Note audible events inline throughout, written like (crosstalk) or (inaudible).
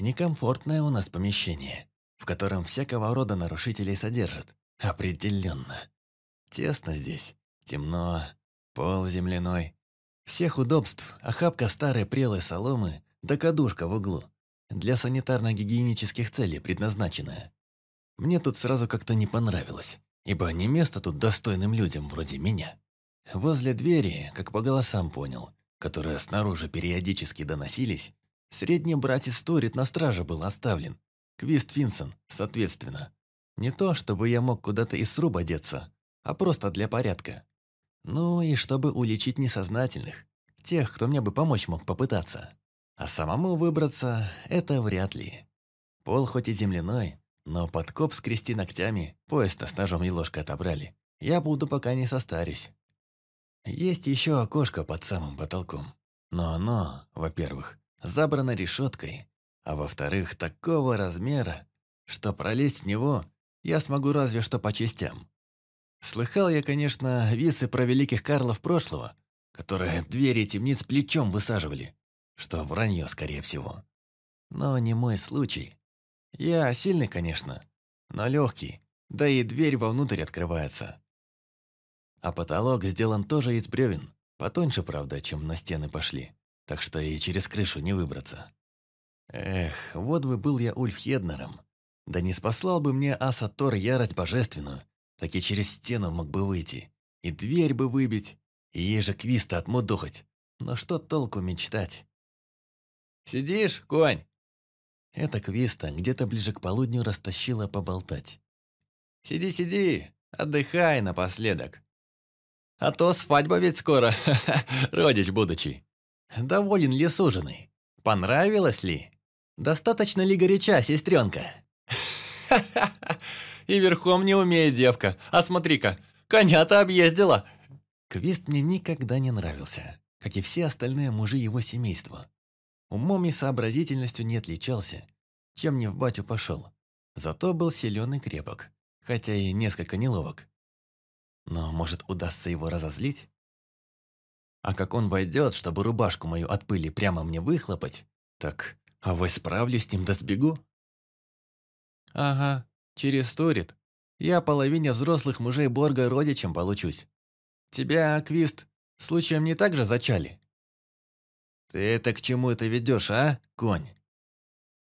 Некомфортное у нас помещение, в котором всякого рода нарушителей содержат. Определенно. Тесно здесь, темно, пол земляной. Всех удобств, охапка старой прелой соломы, да кадушка в углу. Для санитарно-гигиенических целей предназначенная. Мне тут сразу как-то не понравилось, ибо не место тут достойным людям вроде меня. Возле двери, как по голосам понял, которые снаружи периодически доносились, средний братец Торит на страже был оставлен. Квист Финсон, соответственно. Не то, чтобы я мог куда-то из сруба деться, а просто для порядка. Ну и чтобы уличить несознательных, тех, кто мне бы помочь мог попытаться. А самому выбраться – это вряд ли. Пол хоть и земляной, но подкоп скрести ногтями, пояс-то с ножом и ложкой отобрали. Я буду, пока не состарюсь. Есть еще окошко под самым потолком. Но оно, во-первых, забрано решеткой, а во-вторых, такого размера, что пролезть в него я смогу разве что по частям. Слыхал я, конечно, висы про великих Карлов прошлого, которые двери темниц плечом высаживали, что вранье, скорее всего. Но не мой случай. Я сильный, конечно, но легкий, да и дверь вовнутрь открывается. А потолок сделан тоже из бревен, потоньше, правда, чем на стены пошли, так что и через крышу не выбраться. Эх, вот бы был я Ульфхеднером, да не спаслал бы мне Аса Тор ярость божественную, так и через стену мог бы выйти, и дверь бы выбить, и ей же квиста отмудохать. Но что толку мечтать? «Сидишь, конь?» Эта квиста где-то ближе к полудню растащила поболтать. «Сиди, сиди, отдыхай напоследок. А то свадьба ведь скоро, (laughs) родич будучи. Доволен ли суженый? Понравилось ли? Достаточно ли горяча, сестренка?» (laughs) И верхом не умеет девка. А смотри-ка, коня-то объездила. Квист мне никогда не нравился, как и все остальные мужи его семейства. Умом и сообразительностью не отличался, чем не в батю пошел. Зато был силен и крепок, хотя и несколько неловок. Но, может, удастся его разозлить? А как он войдет, чтобы рубашку мою от пыли прямо мне выхлопать, так авось справлюсь с ним да сбегу? Ага, через Турит. Я половине взрослых мужей Борга родичем получусь. Тебя, Квист, случаем не так же зачали? «Ты это к чему это ведешь, а, конь?»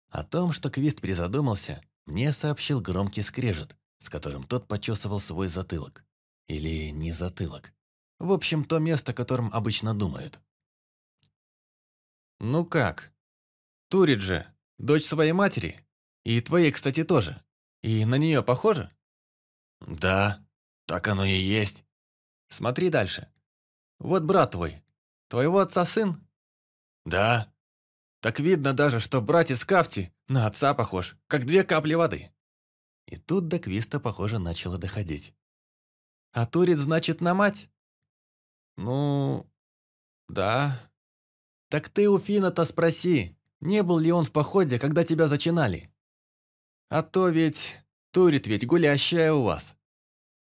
О том, что Квист призадумался, мне сообщил громкий скрежет, с которым тот почесывал свой затылок. Или не затылок. В общем, то место, которым обычно думают. «Ну как? Турит дочь своей матери. И твоей, кстати, тоже. И на нее похоже?» «Да, так оно и есть». «Смотри дальше. Вот брат твой. Твоего отца сын?» «Да. Так видно даже, что братец Кафти на отца похож, как две капли воды». И тут до Квиста, похоже, начало доходить. «А Турит, значит, на мать?» «Ну, да». «Так ты у Фина-то спроси, не был ли он в походе, когда тебя зачинали? А то ведь Турит ведь гулящая у вас.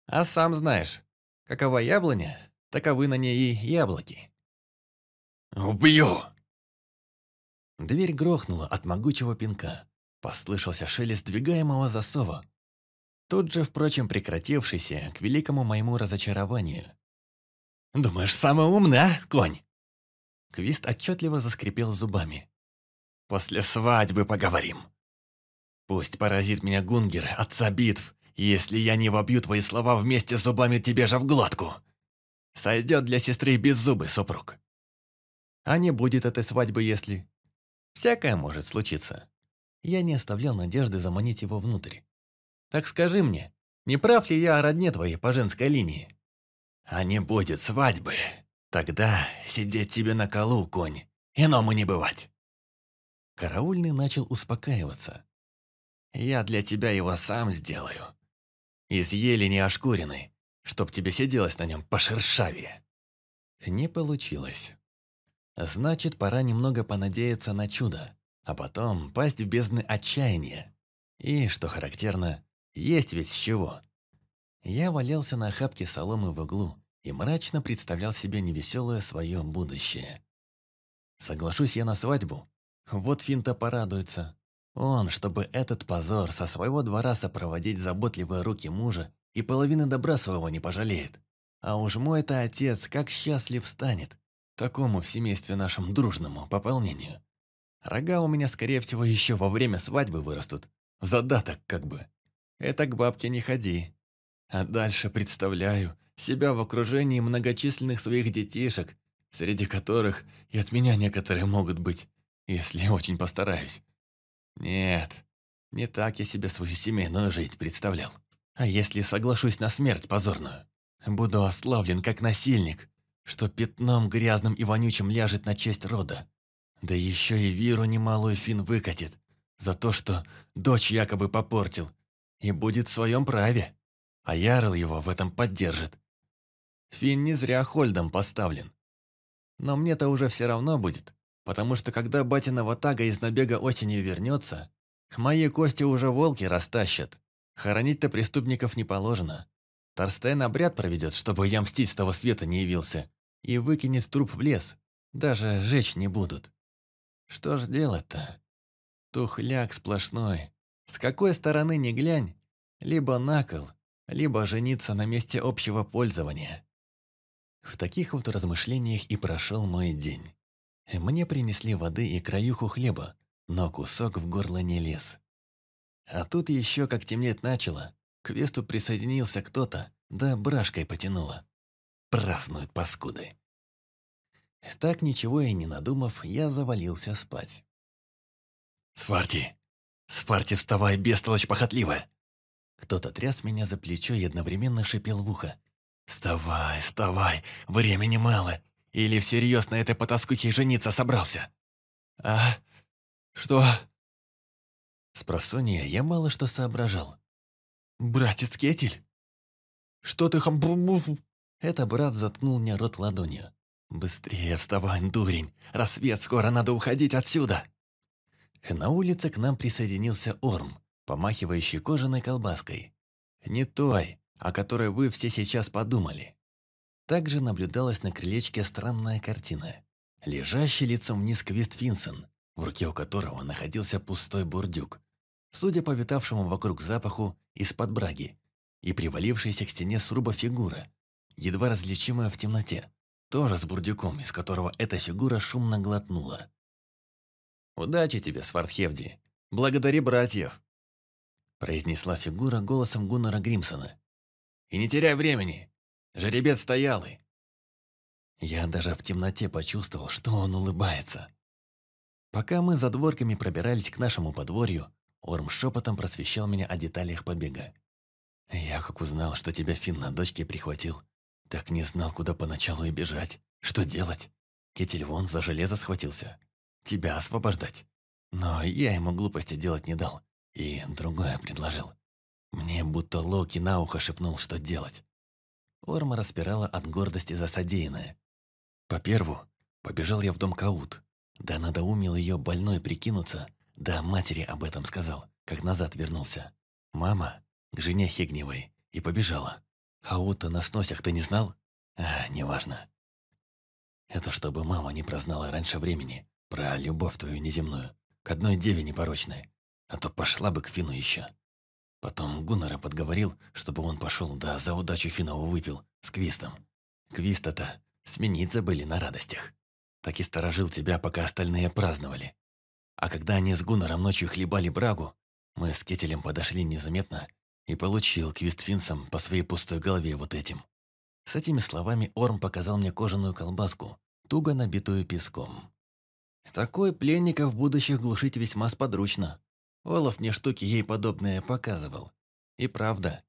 А сам знаешь, какова яблоня, таковы на ней и яблоки». «Убью!» Дверь грохнула от могучего пинка. Послышался шелест двигаемого засова. Тут же, впрочем, прекратившийся к великому моему разочарованию. «Думаешь, самый умный, а, конь?» Квист отчетливо заскрипел зубами. «После свадьбы поговорим. Пусть поразит меня Гунгер, отца битв, если я не вобью твои слова вместе с зубами тебе же в глотку. Сойдет для сестры беззубый супруг». «А не будет этой свадьбы, если...» Всякое может случиться. Я не оставлял надежды заманить его внутрь. Так скажи мне, не прав ли я о родне твоей по женской линии? А не будет свадьбы, тогда сидеть тебе на колу, конь, иному не бывать. Караульный начал успокаиваться. Я для тебя его сам сделаю. Из елени ошкуренной, чтоб тебе сиделось на нем пошершавее. Не получилось. Значит, пора немного понадеяться на чудо, а потом пасть в бездны отчаяния. И, что характерно, есть ведь с чего. Я валялся на охапке соломы в углу и мрачно представлял себе невеселое свое будущее. Соглашусь я на свадьбу, вот Финта порадуется, Он, чтобы этот позор со своего двора сопроводить заботливые руки мужа, и половины добра своего не пожалеет. А уж мой-то отец как счастлив станет, такому в семействе нашем дружному пополнению. Рога у меня, скорее всего, еще во время свадьбы вырастут. Задаток, как бы. Это к бабке не ходи. А дальше представляю себя в окружении многочисленных своих детишек, среди которых и от меня некоторые могут быть, если очень постараюсь. Нет, не так я себе свою семейную жизнь представлял. А если соглашусь на смерть позорную? Буду ославлен как насильник, что пятном грязным и вонючим ляжет на честь рода. Да еще и Виру немалую фин выкатит за то, что дочь якобы попортил, и будет в своем праве. А Ярл его в этом поддержит. Фин не зря Хольдом поставлен. Но мне-то уже все равно будет, потому что когда батина Ватага из набега осенью вернется, мои кости уже волки растащат. Хоронить-то преступников не положено. Торстен обряд проведет, чтобы я мстить с того света не явился, и выкинет труп в лес. Даже жечь не будут. Что ж делать-то? Тухляк сплошной. С какой стороны ни глянь, либо накол, либо жениться на месте общего пользования. В таких вот размышлениях и прошел мой день. Мне принесли воды и краюху хлеба, но кусок в горло не лез. А тут еще, как темнеть начало, к Весту присоединился кто-то, да брашкой потянуло. Празднуют паскуды. Так ничего и не надумав, я завалился спать. «Сварти! Сварти, вставай, бестолочь похотливая!» Кто-то тряс меня за плечо и одновременно шипел в ухо. «Вставай, вставай, времени мало. Или всерьез на этой потаскухе жениться собрался?» «А? Что?» Спросонья я мало что соображал. «Братец Кетель? Что ты хам...» Это брат заткнул мне рот ладонью. «Быстрее вставай, дурень! Рассвет скоро, надо уходить отсюда!» На улице к нам присоединился Орм, помахивающий кожаной колбаской. Не той, о которой вы все сейчас подумали. Также наблюдалась на крылечке странная картина. Лежащий лицом вниз Квист Финсон, в руке у которого находился пустой бурдюк, судя по витавшему вокруг запаху из-под браги, и привалившаяся к стене сруба фигура, едва различимая в темноте, тоже с бурдюком, из которого эта фигура шумно глотнула. «Удачи тебе, Свардхевди! Благодари братьев!» Произнесла фигура голосом Гуннара Гримсона. «И не теряй времени! Жеребец стоялый!» Я даже в темноте почувствовал, что он улыбается. Пока мы за дворками пробирались к нашему подворью, Орм шепотом просвещал меня о деталях побега. «Я как узнал, что тебя Финн на дочке прихватил, так не знал, куда поначалу и бежать. Что делать? Кетель вон за железо схватился. Тебя освобождать. Но я ему глупости делать не дал. И другое предложил. Мне будто Локи на ухо шепнул, что делать. Орма распирала от гордости за содеянное. По перву побежал я в дом Каут. Да надоумил ее больной прикинуться, да матери об этом сказал, как назад вернулся. Мама к жене Хигневой и побежала. Хаута на сносях ты не знал? А, неважно. Это чтобы мама не прознала раньше времени про любовь твою неземную, к одной деве непорочной, а то пошла бы к Фину еще. Потом Гуннера подговорил, чтобы он пошел, да за удачу Финову выпил с Квистом. Квиста-то сменить забыли на радостях. Так и сторожил тебя, пока остальные праздновали. А когда они с Гуннером ночью хлебали брагу, мы с Кетелем подошли незаметно и получил Квистфинсом по своей пустой голове вот этим. С этими словами Орм показал мне кожаную колбаску, туго набитую песком. Такой пленников будущих глушить весьма сподручно. Олаф мне штуки ей подобные показывал. И правда,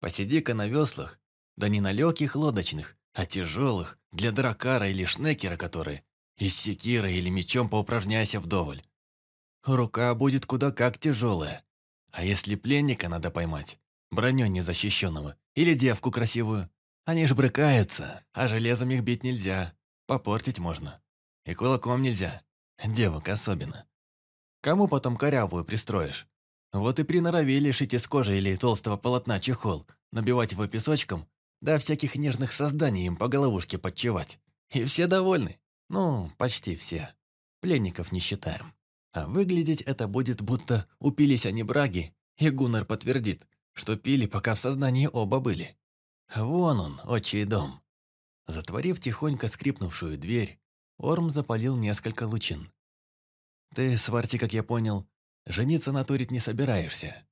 посиди-ка на веслах, да не на легких лодочных, а тяжелых, для дракара или шнекера, которые, и с секирой или мечом поупражняйся вдоволь. Рука будет куда как тяжелая. А если пленника надо поймать, броню незащищенного, или девку красивую, они ж брыкаются, а железом их бить нельзя, попортить можно. И кулаком нельзя, девок особенно. Кому потом корявую пристроишь? Вот и приноровили шить из кожи или толстого полотна чехол, набивать его песочком, да всяких нежных созданий им по головушке подчевать. И все довольны. Ну, почти все. Пленников не считаем. А выглядеть это будет, будто упились они браги, и Гуннар подтвердит, что пили, пока в сознании оба были. Вон он, отчий дом. Затворив тихонько скрипнувшую дверь, Орм запалил несколько лучин. «Ты, Сварти, как я понял, жениться на Торит не собираешься?»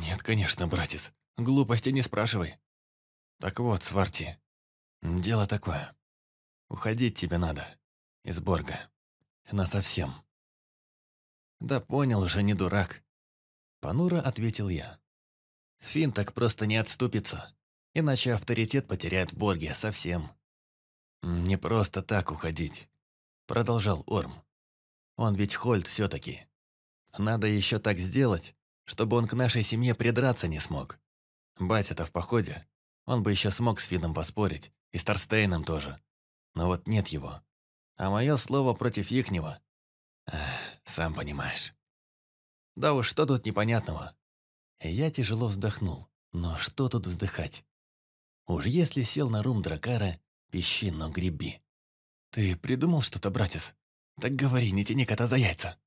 «Нет, конечно, братец. Глупости не спрашивай». «Так вот, Сварти, дело такое. Уходить тебе надо. Из Борга. Насовсем». «Да понял уже, не дурак». Понуро ответил я. Фин так просто не отступится, иначе авторитет потеряет в Борге совсем. «Не просто так уходить», — продолжал Орм. «Он ведь Хольд все-таки. Надо еще так сделать, чтобы он к нашей семье придраться не смог. Батя-то в походе, он бы еще смог с Фином поспорить, и с Торстейном тоже. Но вот нет его. А мое слово против ихнего... Эх, сам понимаешь. Да уж, что тут непонятного? Я тяжело вздохнул. Но что тут вздыхать? Уж если сел на рум Дракара, пищи, но греби. Ты придумал что-то, братец? Так говори, не тяни кота за яйца.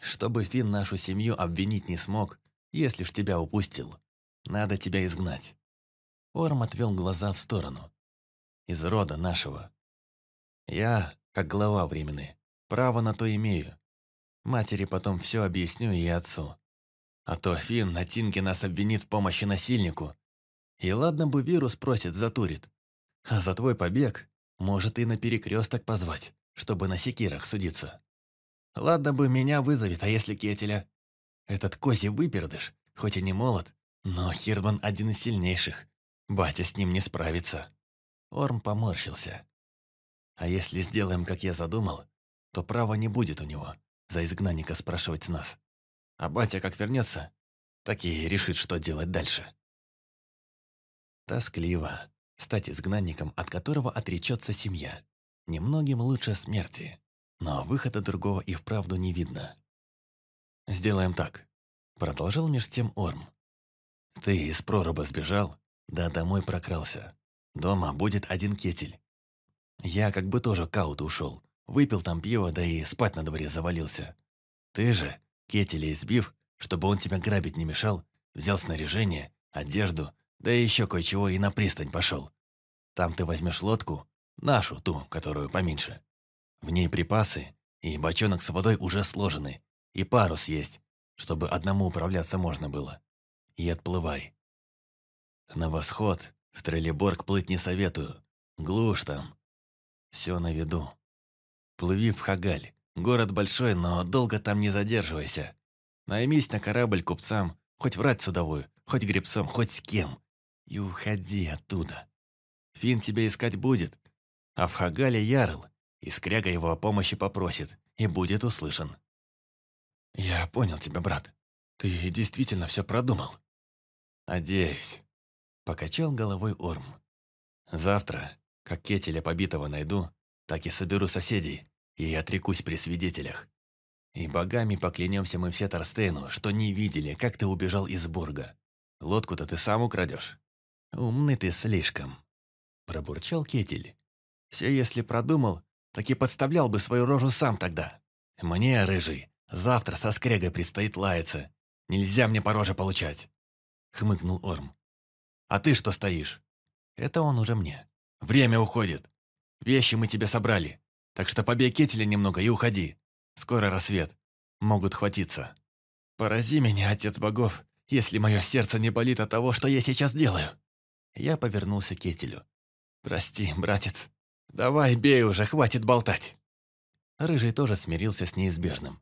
Чтобы Фин нашу семью обвинить не смог, если ж тебя упустил, надо тебя изгнать. Орм отвел глаза в сторону. Из рода нашего. Я, как глава временный, право на то имею. Матери потом все объясню и отцу. А то Финн на Тинге нас обвинит в помощи насильнику. И ладно бы вирус просит, затурит. А за твой побег может и на перекресток позвать, чтобы на секирах судиться. Ладно бы меня вызовет, а если Кетеля? Этот козий выпердыш, хоть и не молод, но Хирман один из сильнейших. Батя с ним не справится. Орм поморщился. А если сделаем, как я задумал, то права не будет у него за изгнанника спрашивать нас. А батя как вернется, так и решит, что делать дальше. Тоскливо стать изгнанником, от которого отречется семья. Немногим лучше смерти. Но выхода другого и вправду не видно. «Сделаем так», — продолжал меж тем Орм. «Ты из проруба сбежал, да домой прокрался. Дома будет один кетель. Я как бы тоже к ауту ушел, выпил там пиво, да и спать на дворе завалился. Ты же, кетеля избив, чтобы он тебя грабить не мешал, взял снаряжение, одежду, да и еще кое-чего и на пристань пошел. Там ты возьмешь лодку, нашу, ту, которую поменьше. В ней припасы, и бочонок с водой уже сложены, и парус есть, чтобы одному управляться можно было. И отплывай. На восход в Трелеборг плыть не советую. Глушь там. Все на виду. Плыви в Хагаль. Город большой, но долго там не задерживайся. Наймись на корабль купцам, хоть врать судовую, хоть гребцом, хоть с кем. И уходи оттуда. Фин тебя искать будет, а в Хагале Ярл, и Скряга его о помощи попросит, и будет услышан. «Я понял тебя, брат. Ты действительно все продумал?» «Надеюсь», — покачал головой Орм. «Завтра, как кетеля побитого найду, так и соберу соседей и отрекусь при свидетелях. И богами поклянемся мы все Торстейну, что не видели, как ты убежал из Бурга. Лодку-то ты сам украдешь. Умный ты слишком», — пробурчал кетель. «Все если продумал, так и подставлял бы свою рожу сам тогда. Мне, рыжий, завтра со скрегой предстоит лаяться. Нельзя мне по роже получать. Хмыкнул Орм. А ты что стоишь? Это он уже мне. Время уходит. Вещи мы тебе собрали. Так что побей кетеля немного и уходи. Скоро рассвет. Могут хватиться. Порази меня, отец богов, если мое сердце не болит от того, что я сейчас делаю. Я повернулся к кетелю. Прости, братец. «Давай, бей уже, хватит болтать!» Рыжий тоже смирился с неизбежным.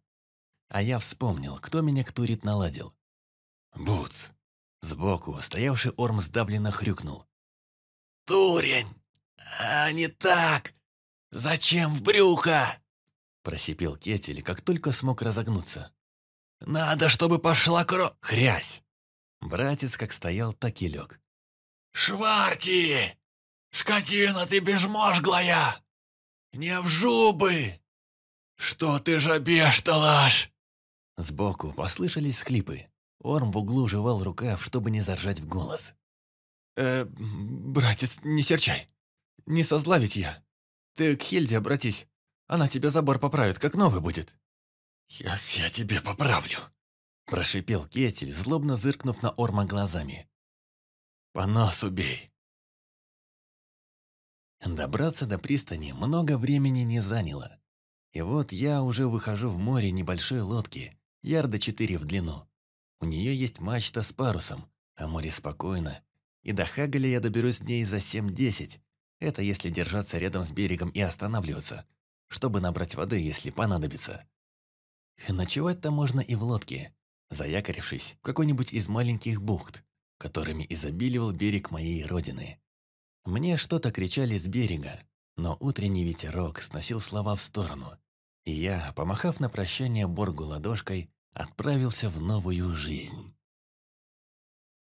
А я вспомнил, кто меня к Турит наладил. «Буц!» Сбоку стоявший Орм сдавленно хрюкнул. «Турень! А не так! Зачем в брюхо?» Просипел Кетель, как только смог разогнуться. «Надо, чтобы пошла кро...» «Хрясь!» Братец как стоял, так и лег. «Шварти!» «Шкатина ты бежможглая! Не в жубы! Что ты же бешталаш?» Сбоку послышались хлипы. Орм в углу жевал рукав, чтобы не заржать в голос. «Э, братец, не серчай. Не со зла ведь я. Ты к Хельде обратись. Она тебе забор поправит, как новый будет». «Сейчас я тебе поправлю», – прошипел Кетель, злобно зыркнув на Орма глазами. «По носу бей». Добраться до пристани много времени не заняло. И вот я уже выхожу в море небольшой лодки, ярда четыре в длину. У нее есть мачта с парусом, а море спокойно. И до Хагаля я доберусь дней за 7-10. Это если держаться рядом с берегом и останавливаться, чтобы набрать воды, если понадобится. Ночевать-то можно и в лодке, заякорившись в какой-нибудь из маленьких бухт, которыми изобиливал берег моей родины. Мне что-то кричали с берега, но утренний ветерок сносил слова в сторону, и я, помахав на прощание Боргу ладошкой, отправился в новую жизнь.